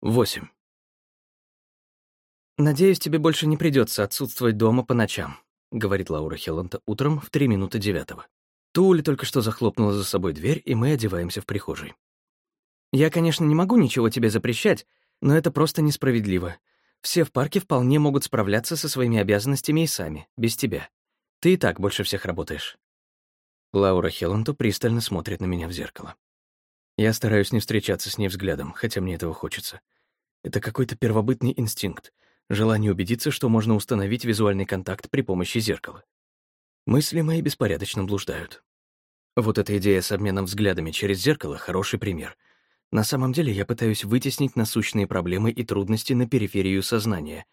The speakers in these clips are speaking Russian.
8. «Надеюсь, тебе больше не придется отсутствовать дома по ночам», — говорит Лаура Хелланта утром в три минуты девятого. Тули только что захлопнула за собой дверь, и мы одеваемся в прихожей. «Я, конечно, не могу ничего тебе запрещать, но это просто несправедливо. Все в парке вполне могут справляться со своими обязанностями и сами, без тебя. Ты и так больше всех работаешь». Лаура Хелланту пристально смотрит на меня в зеркало. Я стараюсь не встречаться с ней взглядом, хотя мне этого хочется. Это какой-то первобытный инстинкт, желание убедиться, что можно установить визуальный контакт при помощи зеркала. Мысли мои беспорядочно блуждают. Вот эта идея с обменом взглядами через зеркало — хороший пример. На самом деле я пытаюсь вытеснить насущные проблемы и трудности на периферию сознания,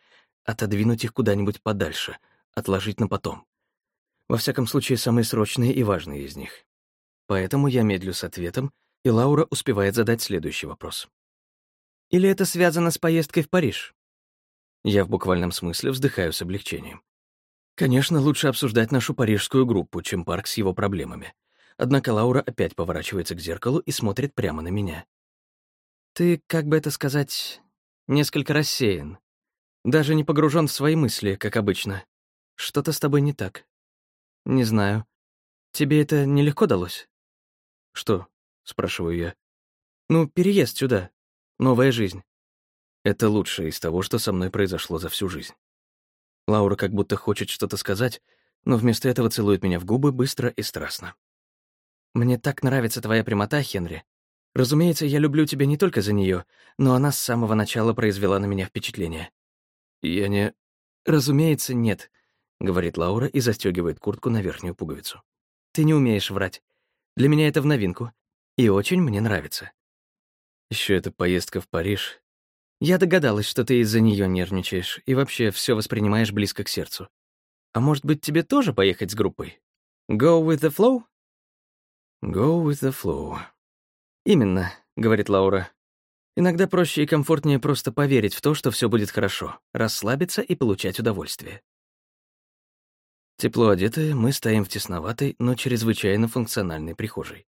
отодвинуть их куда-нибудь подальше, отложить на потом. Во всяком случае, самые срочные и важные из них. Поэтому я медлю с ответом, и Лаура успевает задать следующий вопрос. «Или это связано с поездкой в Париж?» Я в буквальном смысле вздыхаю с облегчением. Конечно, лучше обсуждать нашу парижскую группу, чем парк с его проблемами. Однако Лаура опять поворачивается к зеркалу и смотрит прямо на меня. Ты, как бы это сказать, несколько рассеян. Даже не погружен в свои мысли, как обычно. Что-то с тобой не так. Не знаю. Тебе это нелегко далось? Что? Спрашиваю я. Ну, переезд сюда. Новая жизнь. Это лучшее из того, что со мной произошло за всю жизнь. Лаура как будто хочет что-то сказать, но вместо этого целует меня в губы быстро и страстно. «Мне так нравится твоя прямота, Хенри. Разумеется, я люблю тебя не только за нее, но она с самого начала произвела на меня впечатление». «Я не...» «Разумеется, нет», — говорит Лаура и застегивает куртку на верхнюю пуговицу. «Ты не умеешь врать. Для меня это в новинку, и очень мне нравится». Еще эта поездка в Париж я догадалась, что ты из-за нее нервничаешь и вообще все воспринимаешь близко к сердцу. А может быть, тебе тоже поехать с группой? Go with the flow? Go with the flow. Именно, говорит Лаура. Иногда проще и комфортнее просто поверить в то, что все будет хорошо, расслабиться и получать удовольствие. Тепло одетые, мы стоим в тесноватой, но чрезвычайно функциональной прихожей.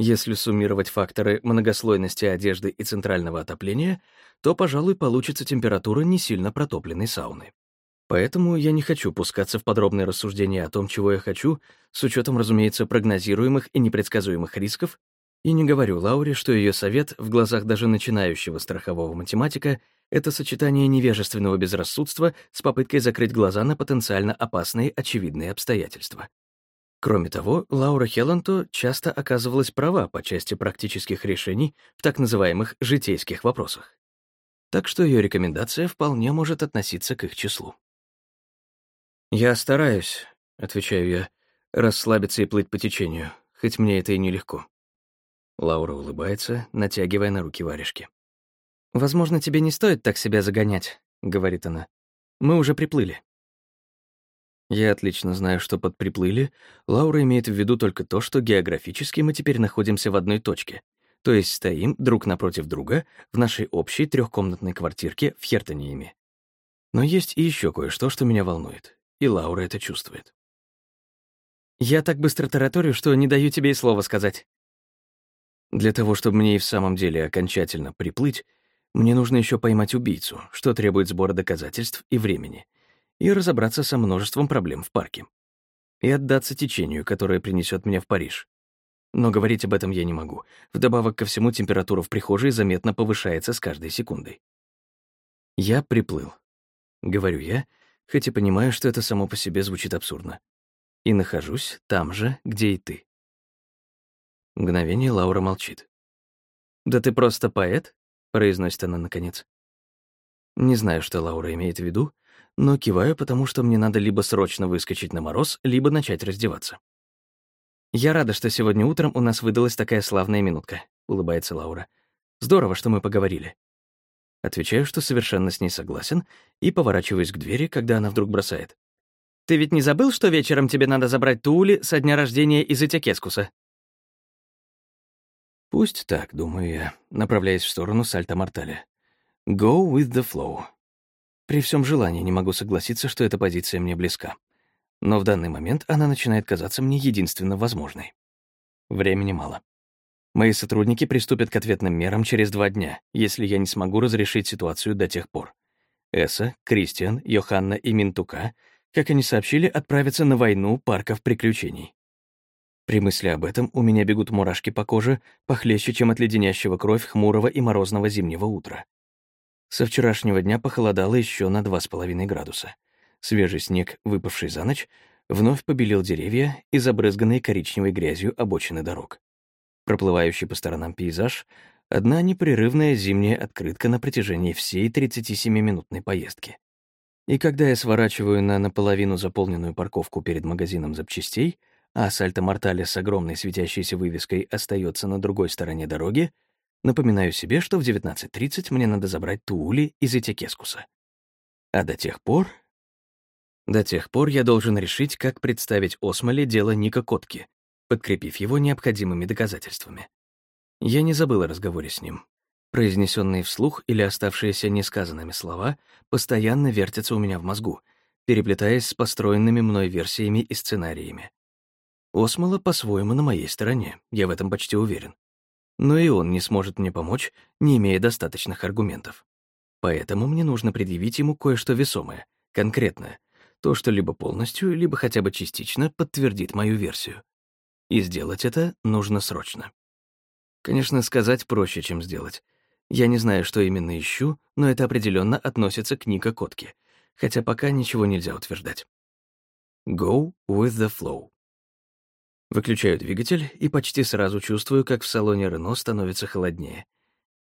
Если суммировать факторы многослойности одежды и центрального отопления, то, пожалуй, получится температура не сильно протопленной сауны. Поэтому я не хочу пускаться в подробные рассуждения о том, чего я хочу, с учетом, разумеется, прогнозируемых и непредсказуемых рисков, и не говорю Лауре, что ее совет в глазах даже начинающего страхового математика — это сочетание невежественного безрассудства с попыткой закрыть глаза на потенциально опасные очевидные обстоятельства. Кроме того, Лаура Хелланто часто оказывалась права по части практических решений в так называемых житейских вопросах. Так что ее рекомендация вполне может относиться к их числу. «Я стараюсь», — отвечаю я, — «расслабиться и плыть по течению, хоть мне это и нелегко». Лаура улыбается, натягивая на руки варежки. «Возможно, тебе не стоит так себя загонять», — говорит она. «Мы уже приплыли». Я отлично знаю, что под «приплыли» Лаура имеет в виду только то, что географически мы теперь находимся в одной точке, то есть стоим друг напротив друга в нашей общей трехкомнатной квартирке в Хертониеме. Но есть и еще кое-что, что меня волнует, и Лаура это чувствует. «Я так быстро тараторю, что не даю тебе и слова сказать». Для того, чтобы мне и в самом деле окончательно приплыть, мне нужно еще поймать убийцу, что требует сбора доказательств и времени — и разобраться со множеством проблем в парке. И отдаться течению, которое принесет меня в Париж. Но говорить об этом я не могу. Вдобавок ко всему, температура в прихожей заметно повышается с каждой секундой. Я приплыл. Говорю я, хоть и понимаю, что это само по себе звучит абсурдно. И нахожусь там же, где и ты. Мгновение Лаура молчит. «Да ты просто поэт?» — произносит она наконец. Не знаю, что Лаура имеет в виду, но киваю, потому что мне надо либо срочно выскочить на мороз, либо начать раздеваться. «Я рада, что сегодня утром у нас выдалась такая славная минутка», — улыбается Лаура. «Здорово, что мы поговорили». Отвечаю, что совершенно с ней согласен, и поворачиваюсь к двери, когда она вдруг бросает. «Ты ведь не забыл, что вечером тебе надо забрать Туули со дня рождения из Этикескуса?» Пусть так, думаю я, направляясь в сторону Сальта-Морталя. Go with the flow. При всем желании не могу согласиться, что эта позиция мне близка. Но в данный момент она начинает казаться мне единственно возможной. Времени мало. Мои сотрудники приступят к ответным мерам через два дня, если я не смогу разрешить ситуацию до тех пор. Эса, Кристиан, Йоханна и Минтука, как они сообщили, отправятся на войну парков приключений. При мысли об этом у меня бегут мурашки по коже, похлеще, чем от леденящего кровь хмурого и морозного зимнего утра. Со вчерашнего дня похолодало еще на 2,5 градуса. Свежий снег, выпавший за ночь, вновь побелил деревья и забрызганные коричневой грязью обочины дорог. Проплывающий по сторонам пейзаж — одна непрерывная зимняя открытка на протяжении всей 37-минутной поездки. И когда я сворачиваю на наполовину заполненную парковку перед магазином запчастей, а Сальто-Мортале с огромной светящейся вывеской остается на другой стороне дороги, напоминаю себе, что в 19.30 мне надо забрать Туули из Этикескуса. А до тех пор... До тех пор я должен решить, как представить Осмоле дело Ника Котки, подкрепив его необходимыми доказательствами. Я не забыл о разговоре с ним. Произнесенные вслух или оставшиеся несказанными слова постоянно вертятся у меня в мозгу, переплетаясь с построенными мной версиями и сценариями. Осмола по-своему на моей стороне, я в этом почти уверен. Но и он не сможет мне помочь, не имея достаточных аргументов. Поэтому мне нужно предъявить ему кое-что весомое, конкретное, то, что либо полностью, либо хотя бы частично подтвердит мою версию. И сделать это нужно срочно. Конечно, сказать проще, чем сделать. Я не знаю, что именно ищу, но это определенно относится к Ника Котке, хотя пока ничего нельзя утверждать. Go with the flow. Выключаю двигатель и почти сразу чувствую, как в салоне Рено становится холоднее.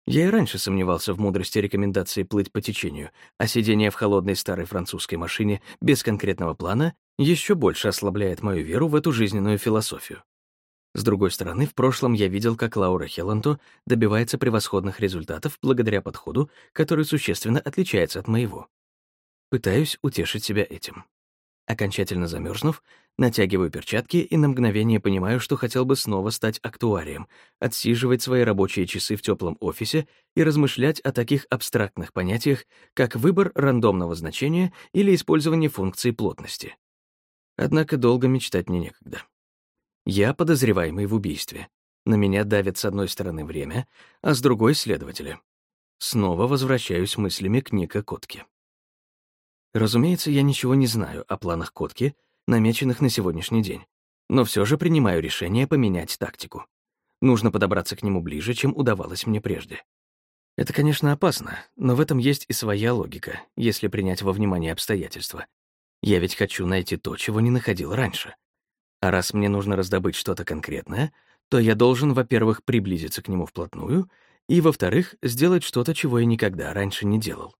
Я и раньше сомневался в мудрости рекомендации плыть по течению, а сидение в холодной старой французской машине без конкретного плана еще больше ослабляет мою веру в эту жизненную философию. С другой стороны, в прошлом я видел, как Лаура Хелланто добивается превосходных результатов благодаря подходу, который существенно отличается от моего. Пытаюсь утешить себя этим. Окончательно замерзнув, натягиваю перчатки и на мгновение понимаю, что хотел бы снова стать актуарием, отсиживать свои рабочие часы в теплом офисе и размышлять о таких абстрактных понятиях, как выбор рандомного значения или использование функции плотности. Однако долго мечтать мне некогда. Я подозреваемый в убийстве. На меня давит с одной стороны время, а с другой — следователи. Снова возвращаюсь мыслями к Ника Котке. Разумеется, я ничего не знаю о планах Котки, намеченных на сегодняшний день, но все же принимаю решение поменять тактику. Нужно подобраться к нему ближе, чем удавалось мне прежде. Это, конечно, опасно, но в этом есть и своя логика, если принять во внимание обстоятельства. Я ведь хочу найти то, чего не находил раньше. А раз мне нужно раздобыть что-то конкретное, то я должен, во-первых, приблизиться к нему вплотную, и, во-вторых, сделать что-то, чего я никогда раньше не делал.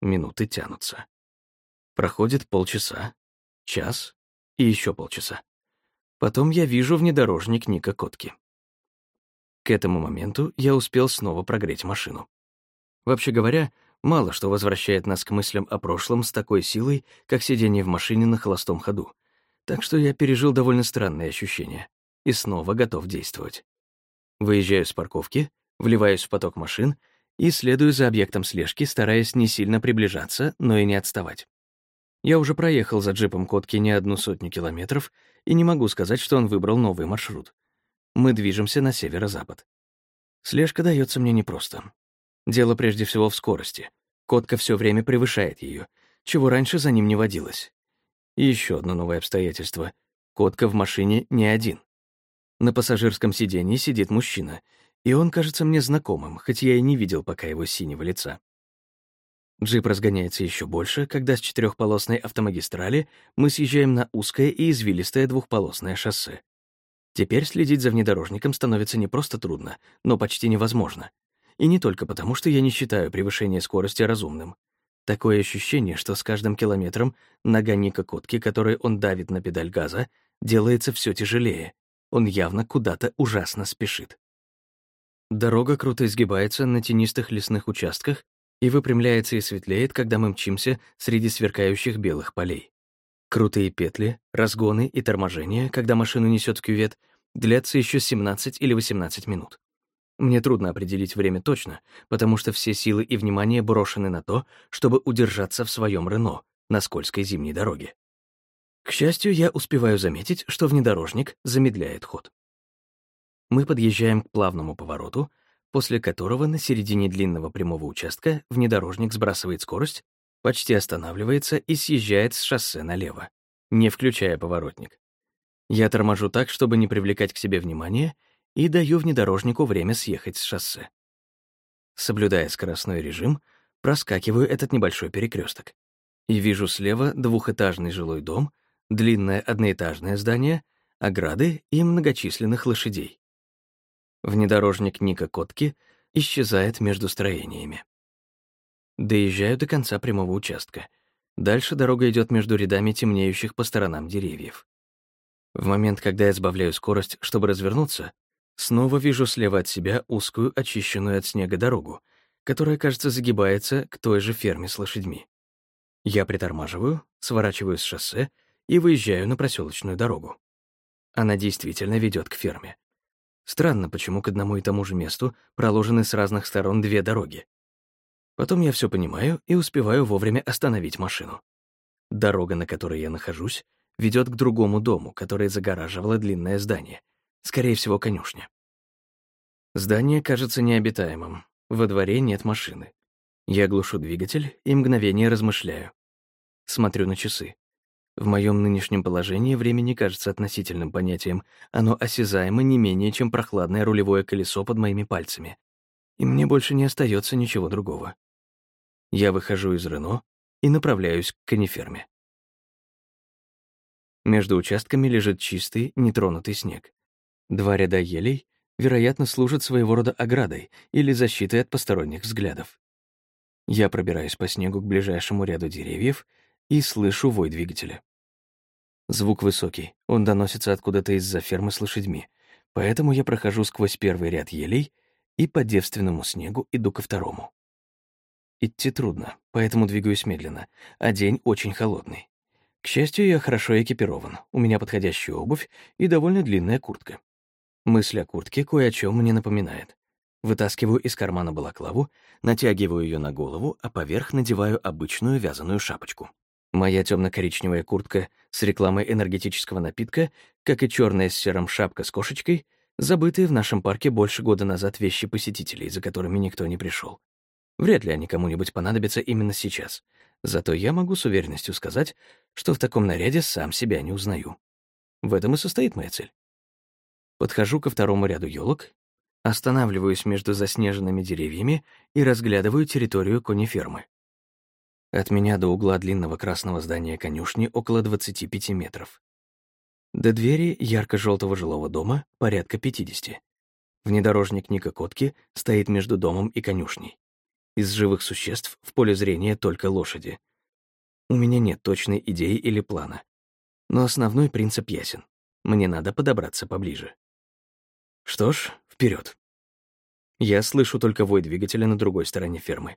Минуты тянутся. Проходит полчаса, час и еще полчаса. Потом я вижу внедорожник Ника Котки. К этому моменту я успел снова прогреть машину. Вообще говоря, мало что возвращает нас к мыслям о прошлом с такой силой, как сидение в машине на холостом ходу. Так что я пережил довольно странные ощущения и снова готов действовать. Выезжаю с парковки, вливаюсь в поток машин и следую за объектом слежки, стараясь не сильно приближаться, но и не отставать. Я уже проехал за джипом Котки не одну сотню километров и не могу сказать, что он выбрал новый маршрут. Мы движемся на северо-запад. Слежка дается мне непросто. Дело прежде всего в скорости. Котка все время превышает ее, чего раньше за ним не водилось. И еще одно новое обстоятельство. Котка в машине не один. На пассажирском сиденье сидит мужчина, и он кажется мне знакомым, хоть я и не видел пока его синего лица. Джип разгоняется еще больше, когда с четырехполосной автомагистрали мы съезжаем на узкое и извилистое двухполосное шоссе. Теперь следить за внедорожником становится не просто трудно, но почти невозможно. И не только потому, что я не считаю превышение скорости разумным. Такое ощущение, что с каждым километром нога Ника Котки, которой он давит на педаль газа, делается все тяжелее. Он явно куда-то ужасно спешит. Дорога круто изгибается на тенистых лесных участках и выпрямляется и светлеет, когда мы мчимся среди сверкающих белых полей. Крутые петли, разгоны и торможения, когда машину несет в кювет, длятся еще 17 или 18 минут. Мне трудно определить время точно, потому что все силы и внимание брошены на то, чтобы удержаться в своем Рено на скользкой зимней дороге. К счастью, я успеваю заметить, что внедорожник замедляет ход. Мы подъезжаем к плавному повороту, после которого на середине длинного прямого участка внедорожник сбрасывает скорость, почти останавливается и съезжает с шоссе налево, не включая поворотник. Я торможу так, чтобы не привлекать к себе внимания, и даю внедорожнику время съехать с шоссе. Соблюдая скоростной режим, проскакиваю этот небольшой перекресток и вижу слева двухэтажный жилой дом, длинное одноэтажное здание, ограды и многочисленных лошадей. Внедорожник Ника Котки исчезает между строениями. Доезжаю до конца прямого участка. Дальше дорога идет между рядами темнеющих по сторонам деревьев. В момент, когда я сбавляю скорость, чтобы развернуться, снова вижу слева от себя узкую, очищенную от снега дорогу, которая, кажется, загибается к той же ферме с лошадьми. Я притормаживаю, сворачиваю с шоссе и выезжаю на проселочную дорогу. Она действительно ведет к ферме. Странно, почему к одному и тому же месту проложены с разных сторон две дороги. Потом я все понимаю и успеваю вовремя остановить машину. Дорога, на которой я нахожусь, ведет к другому дому, который загораживало длинное здание, скорее всего, конюшня. Здание кажется необитаемым. Во дворе нет машины. Я глушу двигатель и мгновение размышляю. Смотрю на часы. В моем нынешнем положении время не кажется относительным понятием, оно осязаемо не менее, чем прохладное рулевое колесо под моими пальцами. И мне больше не остается ничего другого. Я выхожу из Рено и направляюсь к каниферме. Между участками лежит чистый, нетронутый снег. Два ряда елей, вероятно, служат своего рода оградой или защитой от посторонних взглядов. Я пробираюсь по снегу к ближайшему ряду деревьев — и слышу вой двигателя. Звук высокий, он доносится откуда-то из-за фермы с лошадьми, поэтому я прохожу сквозь первый ряд елей и по девственному снегу иду ко второму. Идти трудно, поэтому двигаюсь медленно, а день очень холодный. К счастью, я хорошо экипирован, у меня подходящая обувь и довольно длинная куртка. Мысль о куртке кое о чем мне напоминает. Вытаскиваю из кармана балаклаву, натягиваю ее на голову, а поверх надеваю обычную вязаную шапочку. Моя темно-коричневая куртка с рекламой энергетического напитка, как и черная с серым шапка с кошечкой, забытые в нашем парке больше года назад вещи посетителей, за которыми никто не пришел. Вряд ли они кому-нибудь понадобятся именно сейчас. Зато я могу с уверенностью сказать, что в таком наряде сам себя не узнаю. В этом и состоит моя цель. Подхожу ко второму ряду елок, останавливаюсь между заснеженными деревьями и разглядываю территорию конифермы. От меня до угла длинного красного здания конюшни около 25 метров. До двери ярко-желтого жилого дома порядка 50. Внедорожник Ника Котки стоит между домом и конюшней. Из живых существ в поле зрения только лошади. У меня нет точной идеи или плана. Но основной принцип ясен. Мне надо подобраться поближе. Что ж, вперед. Я слышу только вой двигателя на другой стороне фермы.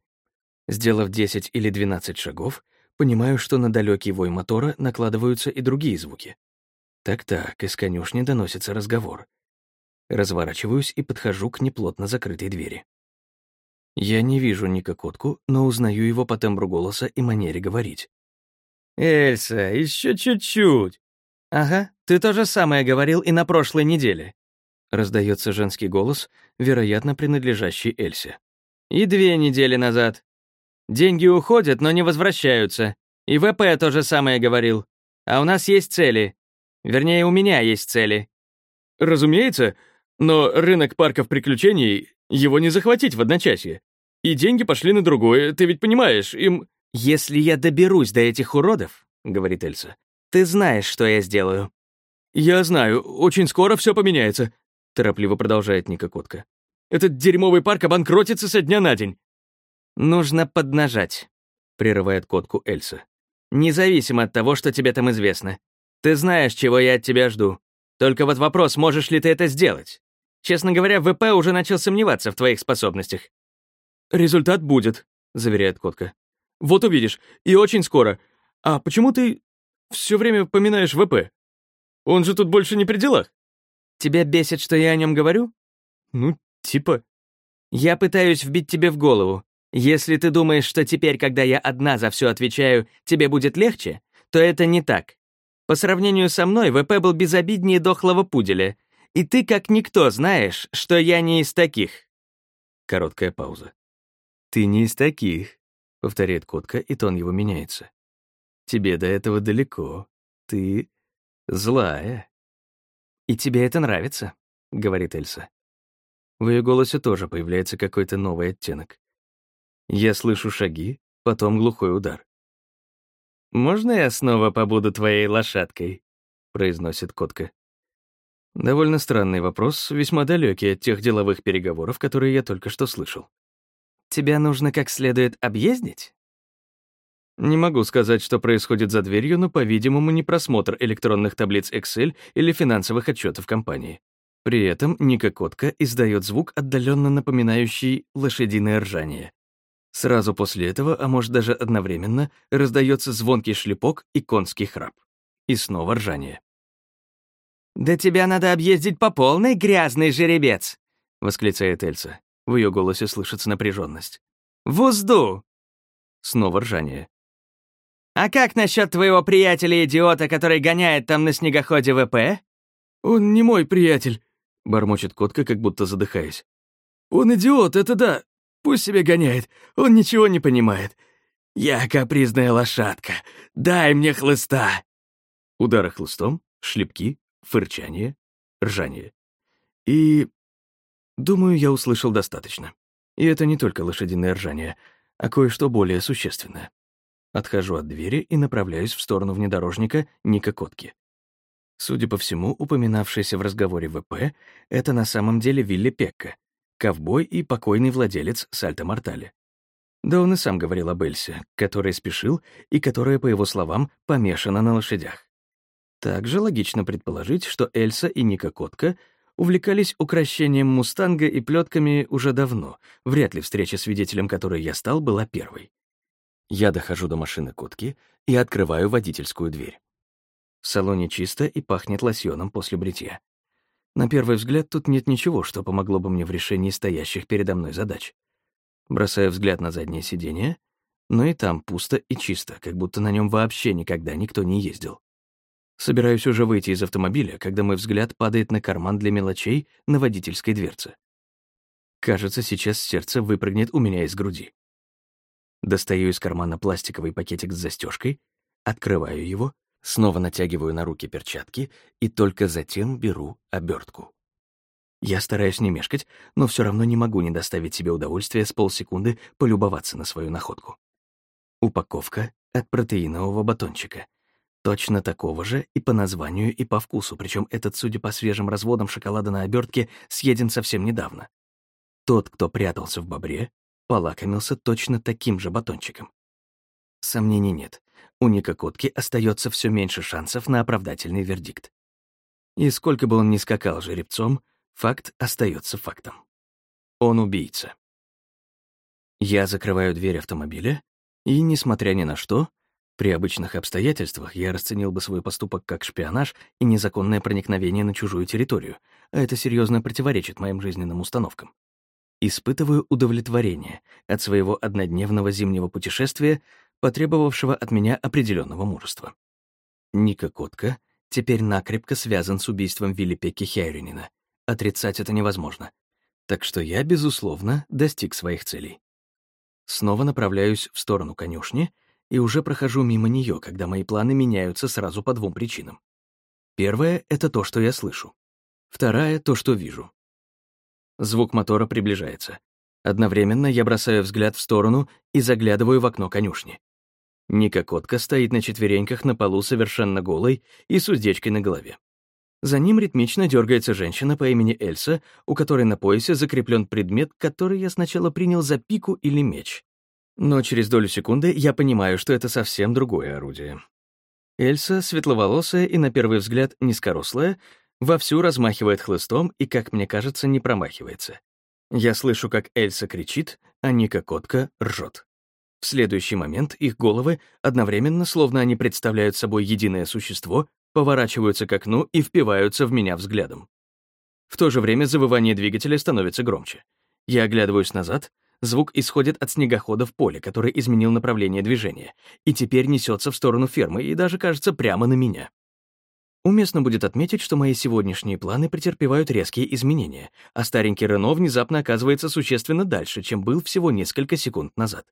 Сделав 10 или 12 шагов, понимаю, что на далекий вой мотора накладываются и другие звуки. Так-так, из конюшни доносится разговор. Разворачиваюсь и подхожу к неплотно закрытой двери. Я не вижу Ника Котку, но узнаю его по тембру голоса и манере говорить. «Эльса, еще чуть-чуть!» «Ага, ты то же самое говорил и на прошлой неделе», — раздается женский голос, вероятно, принадлежащий Эльсе. «И две недели назад. Деньги уходят, но не возвращаются. И ВП то же самое говорил. А у нас есть цели. Вернее, у меня есть цели. Разумеется, но рынок парков приключений, его не захватить в одночасье. И деньги пошли на другое, ты ведь понимаешь, им... «Если я доберусь до этих уродов», — говорит Эльса, — «ты знаешь, что я сделаю». «Я знаю, очень скоро все поменяется», — торопливо продолжает Ника Котка. «Этот дерьмовый парк обанкротится со дня на день. «Нужно поднажать», — прерывает котку Эльса. «Независимо от того, что тебе там известно. Ты знаешь, чего я от тебя жду. Только вот вопрос, можешь ли ты это сделать. Честно говоря, ВП уже начал сомневаться в твоих способностях». «Результат будет», — заверяет котка. «Вот увидишь, и очень скоро. А почему ты все время поминаешь ВП? Он же тут больше не при делах». «Тебя бесит, что я о нем говорю?» «Ну, типа...» «Я пытаюсь вбить тебе в голову. Если ты думаешь, что теперь, когда я одна за все отвечаю, тебе будет легче, то это не так. По сравнению со мной, ВП был безобиднее дохлого пуделя, И ты как никто знаешь, что я не из таких». Короткая пауза. «Ты не из таких», — повторяет Котка, и тон его меняется. «Тебе до этого далеко. Ты злая». «И тебе это нравится», — говорит Эльса. В ее голосе тоже появляется какой-то новый оттенок. Я слышу шаги, потом глухой удар. «Можно я снова побуду твоей лошадкой?» — произносит Котка. Довольно странный вопрос, весьма далекий от тех деловых переговоров, которые я только что слышал. «Тебя нужно как следует объездить?» Не могу сказать, что происходит за дверью, но, по-видимому, не просмотр электронных таблиц Excel или финансовых отчетов компании. При этом Ника Котка издает звук, отдаленно напоминающий лошадиное ржание. Сразу после этого, а может даже одновременно, раздается звонкий шлепок и конский храп. И снова ржание. «Да тебя надо объездить по полной, грязный жеребец!» — восклицает Эльса. В ее голосе слышится напряженность. «В узду!» Снова ржание. «А как насчет твоего приятеля-идиота, который гоняет там на снегоходе ВП?» «Он не мой приятель», — бормочет Котка, как будто задыхаясь. «Он идиот, это да. Пусть себе гоняет. Он ничего не понимает. Я капризная лошадка. Дай мне хлыста». Удары хлыстом, шлепки, фырчание, ржание. И... Думаю, я услышал достаточно. И это не только лошадиное ржание, а кое-что более существенное. Отхожу от двери и направляюсь в сторону внедорожника Ника Котки. Судя по всему, упоминавшийся в разговоре ВП — это на самом деле Вилли Пекка, ковбой и покойный владелец Сальто Мортале. Да он и сам говорил об Эльсе, который спешил и которая, по его словам, помешана на лошадях. Также логично предположить, что Эльса и Ника Котка увлекались украшением «Мустанга» и плетками уже давно, вряд ли встреча свидетелем которой я стал была первой. Я дохожу до машины Котки и открываю водительскую дверь. В салоне чисто и пахнет лосьоном после бритья. На первый взгляд тут нет ничего, что помогло бы мне в решении стоящих передо мной задач. Бросаю взгляд на заднее сиденье, но и там пусто и чисто, как будто на нем вообще никогда никто не ездил. Собираюсь уже выйти из автомобиля, когда мой взгляд падает на карман для мелочей на водительской дверце. Кажется, сейчас сердце выпрыгнет у меня из груди. Достаю из кармана пластиковый пакетик с застежкой, открываю его, снова натягиваю на руки перчатки и только затем беру обертку. Я стараюсь не мешкать, но все равно не могу не доставить себе удовольствия с полсекунды полюбоваться на свою находку. Упаковка от протеинового батончика — Точно такого же и по названию, и по вкусу, причем этот, судя по свежим разводам шоколада на обертке, съеден совсем недавно. Тот, кто прятался в бобре, полакомился точно таким же батончиком. Сомнений нет. У Ника Котки остается все меньше шансов на оправдательный вердикт. И сколько бы он ни скакал жеребцом, факт остается фактом. Он убийца. Я закрываю дверь автомобиля и, несмотря ни на что, при обычных обстоятельствах я расценил бы свой поступок как шпионаж и незаконное проникновение на чужую территорию, а это серьезно противоречит моим жизненным установкам. Испытываю удовлетворение от своего однодневного зимнего путешествия, потребовавшего от меня определенного мужества. Ника Котка теперь накрепко связан с убийством Виллипеки Хейринина. Отрицать это невозможно. Так что я, безусловно, достиг своих целей. Снова направляюсь в сторону конюшни — и уже прохожу мимо нее, когда мои планы меняются сразу по двум причинам. Первая — это то, что я слышу. Вторая — то, что вижу. Звук мотора приближается. Одновременно я бросаю взгляд в сторону и заглядываю в окно конюшни. Ника Котка стоит на четвереньках на полу совершенно голой и с уздечкой на голове. За ним ритмично дергается женщина по имени Эльса, у которой на поясе закреплен предмет, который я сначала принял за пику или меч. Но через долю секунды я понимаю, что это совсем другое орудие. Эльса, светловолосая и, на первый взгляд, низкорослая, вовсю размахивает хлыстом и, как мне кажется, не промахивается. Я слышу, как Эльса кричит, а Ника Котка ржет. В следующий момент их головы, одновременно, словно они представляют собой единое существо, поворачиваются к окну и впиваются в меня взглядом. В то же время завывание двигателя становится громче. Я оглядываюсь назад — Звук исходит от снегохода в поле, который изменил направление движения, и теперь несется в сторону фермы и даже, кажется, прямо на меня. Уместно будет отметить, что мои сегодняшние планы претерпевают резкие изменения, а старенький Рено внезапно оказывается существенно дальше, чем был всего несколько секунд назад.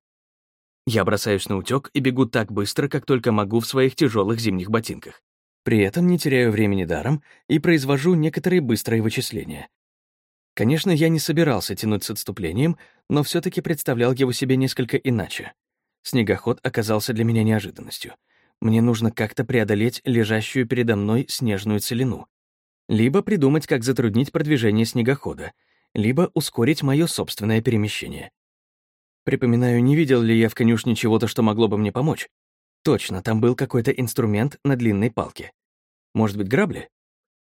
Я бросаюсь на утёк и бегу так быстро, как только могу в своих тяжелых зимних ботинках. При этом не теряю времени даром и произвожу некоторые быстрые вычисления. Конечно, я не собирался тянуть с отступлением, но все таки представлял его себе несколько иначе. Снегоход оказался для меня неожиданностью. Мне нужно как-то преодолеть лежащую передо мной снежную целину. Либо придумать, как затруднить продвижение снегохода, либо ускорить мое собственное перемещение. Припоминаю, не видел ли я в конюшне чего-то, что могло бы мне помочь. Точно, там был какой-то инструмент на длинной палке. Может быть, грабли?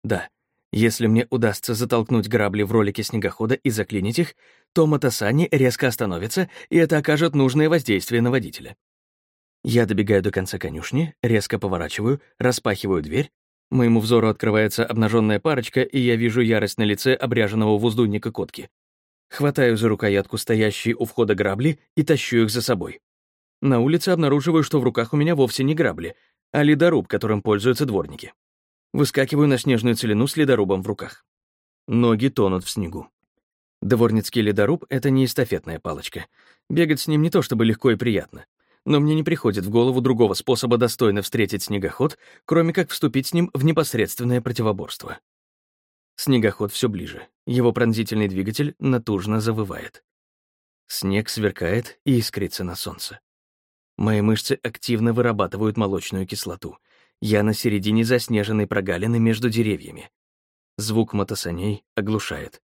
Да. Если мне удастся затолкнуть грабли в ролике снегохода и заклинить их, то Матасани резко остановится, и это окажет нужное воздействие на водителя. Я добегаю до конца конюшни, резко поворачиваю, распахиваю дверь. Моему взору открывается обнаженная парочка, и я вижу ярость на лице обряженного воздуйника котки. Хватаю за рукоятку стоящие у входа грабли и тащу их за собой. На улице обнаруживаю, что в руках у меня вовсе не грабли, а ледоруб, которым пользуются дворники. Выскакиваю на снежную целину с ледорубом в руках. Ноги тонут в снегу. Дворницкий ледоруб — это не эстафетная палочка. Бегать с ним не то чтобы легко и приятно. Но мне не приходит в голову другого способа достойно встретить снегоход, кроме как вступить с ним в непосредственное противоборство. Снегоход все ближе. Его пронзительный двигатель натужно завывает. Снег сверкает и искрится на солнце. Мои мышцы активно вырабатывают молочную кислоту. Я на середине заснеженной прогалины между деревьями. Звук мотосаней оглушает.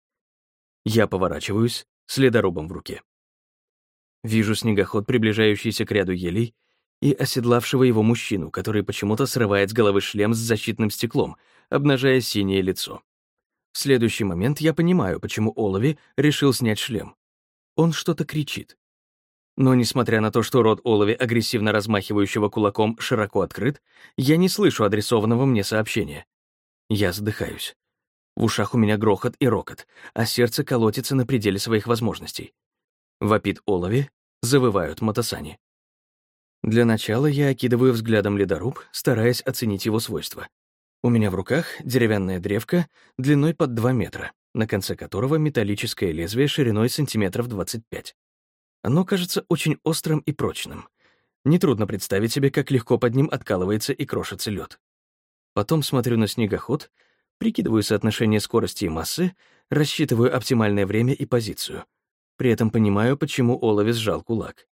Я поворачиваюсь с ледорубом в руке. Вижу снегоход, приближающийся к ряду елей, и оседлавшего его мужчину, который почему-то срывает с головы шлем с защитным стеклом, обнажая синее лицо. В следующий момент я понимаю, почему Олови решил снять шлем. Он что-то кричит. Но, несмотря на то, что рот Олови, агрессивно размахивающего кулаком, широко открыт, я не слышу адресованного мне сообщения. Я задыхаюсь. В ушах у меня грохот и рокот, а сердце колотится на пределе своих возможностей. Вопит Олови, завывают мотосани. Для начала я окидываю взглядом ледоруб, стараясь оценить его свойства. У меня в руках деревянная древка длиной под 2 метра, на конце которого металлическое лезвие шириной сантиметров 25. Оно кажется очень острым и прочным. Нетрудно представить себе, как легко под ним откалывается и крошится лед. Потом смотрю на снегоход, прикидываю соотношение скорости и массы, рассчитываю оптимальное время и позицию. При этом понимаю, почему Оловис сжал кулак.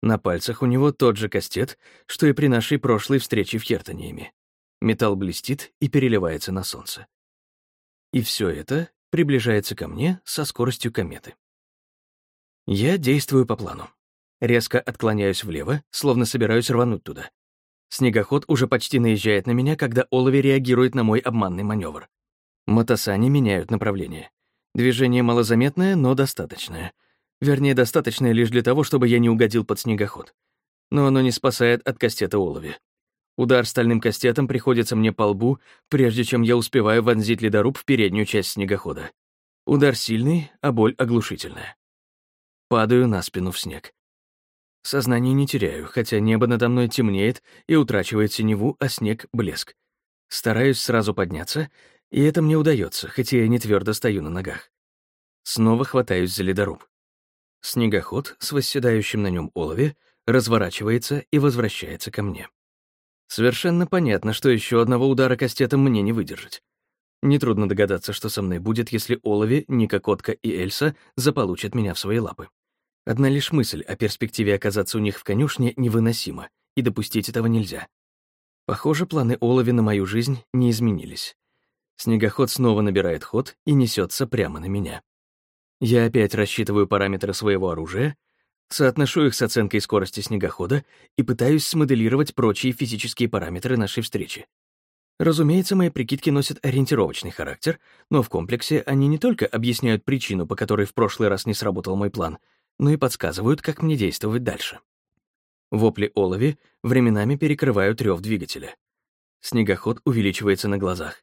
На пальцах у него тот же кастет, что и при нашей прошлой встрече в Хертониеме. Металл блестит и переливается на солнце. И все это приближается ко мне со скоростью кометы. Я действую по плану. Резко отклоняюсь влево, словно собираюсь рвануть туда. Снегоход уже почти наезжает на меня, когда Олови реагирует на мой обманный маневр. Мотосани меняют направление. Движение малозаметное, но достаточное. Вернее, достаточное лишь для того, чтобы я не угодил под снегоход. Но оно не спасает от кастета Олови. Удар стальным кастетом приходится мне по лбу, прежде чем я успеваю вонзить ледоруб в переднюю часть снегохода. Удар сильный, а боль оглушительная. Падаю на спину в снег. Сознание не теряю, хотя небо надо мной темнеет и утрачивает синеву, а снег — блеск. Стараюсь сразу подняться, и это мне удается, хотя я не твердо стою на ногах. Снова хватаюсь за ледоруб. Снегоход с восседающим на нем олове разворачивается и возвращается ко мне. Совершенно понятно, что еще одного удара кастетом мне не выдержать. Нетрудно догадаться, что со мной будет, если Олови, Ника Котка и Эльса заполучат меня в свои лапы. Одна лишь мысль о перспективе оказаться у них в конюшне невыносима, и допустить этого нельзя. Похоже, планы Олови на мою жизнь не изменились. Снегоход снова набирает ход и несется прямо на меня. Я опять рассчитываю параметры своего оружия, соотношу их с оценкой скорости снегохода и пытаюсь смоделировать прочие физические параметры нашей встречи. Разумеется, мои прикидки носят ориентировочный характер, но в комплексе они не только объясняют причину, по которой в прошлый раз не сработал мой план, но и подсказывают, как мне действовать дальше. Вопли Олови временами перекрывают рев двигателя. Снегоход увеличивается на глазах.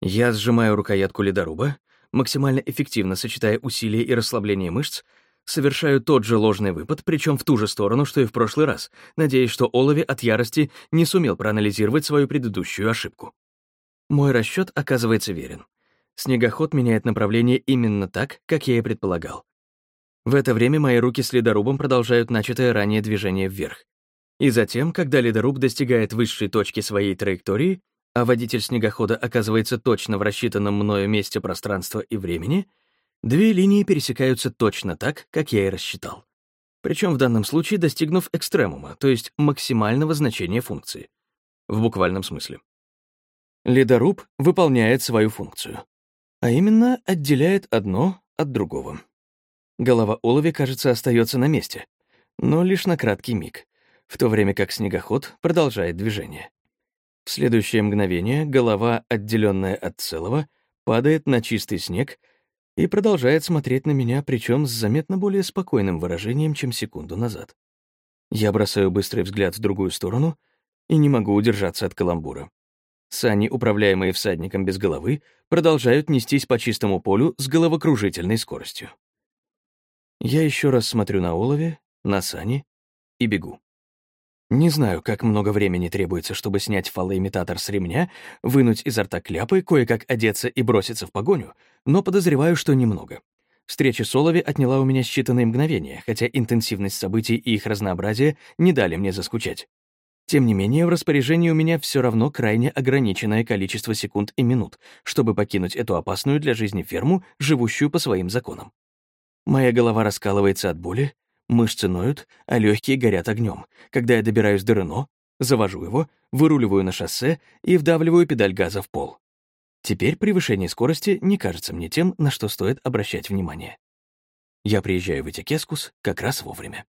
Я сжимаю рукоятку ледоруба, максимально эффективно сочетая усилия и расслабление мышц, совершаю тот же ложный выпад, причем в ту же сторону, что и в прошлый раз, надеясь, что Олови от ярости не сумел проанализировать свою предыдущую ошибку. Мой расчет оказывается верен. Снегоход меняет направление именно так, как я и предполагал. В это время мои руки с ледорубом продолжают начатое ранее движение вверх. И затем, когда ледоруб достигает высшей точки своей траектории, а водитель снегохода оказывается точно в рассчитанном мною месте пространства и времени, две линии пересекаются точно так, как я и рассчитал. Причем в данном случае достигнув экстремума, то есть максимального значения функции. В буквальном смысле. Ледоруб выполняет свою функцию, а именно отделяет одно от другого. Голова Олови, кажется, остается на месте, но лишь на краткий миг, в то время как снегоход продолжает движение. В следующее мгновение голова, отделенная от целого, падает на чистый снег и продолжает смотреть на меня, причем с заметно более спокойным выражением, чем секунду назад. Я бросаю быстрый взгляд в другую сторону и не могу удержаться от каламбура. Сани, управляемые всадником без головы, продолжают нестись по чистому полю с головокружительной скоростью. Я еще раз смотрю на Олове, на Сани и бегу. Не знаю, как много времени требуется, чтобы снять фалоимитатор с ремня, вынуть изо рта кляпы, кое-как одеться и броситься в погоню, но подозреваю, что немного. Встреча с Олови отняла у меня считанные мгновения, хотя интенсивность событий и их разнообразие не дали мне заскучать. Тем не менее, в распоряжении у меня все равно крайне ограниченное количество секунд и минут, чтобы покинуть эту опасную для жизни ферму, живущую по своим законам. Моя голова раскалывается от боли, Мышцы ноют, а легкие горят огнем. Когда я добираюсь до Рено, завожу его, выруливаю на шоссе и вдавливаю педаль газа в пол. Теперь превышение скорости не кажется мне тем, на что стоит обращать внимание. Я приезжаю в Этикескус как раз вовремя.